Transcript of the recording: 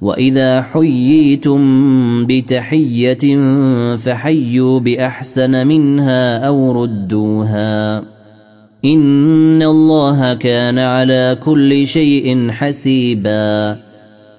واذا حييتم بتحيه فحيوا باحسن منها أو ردوها ان الله كان على كل شيء حسيبا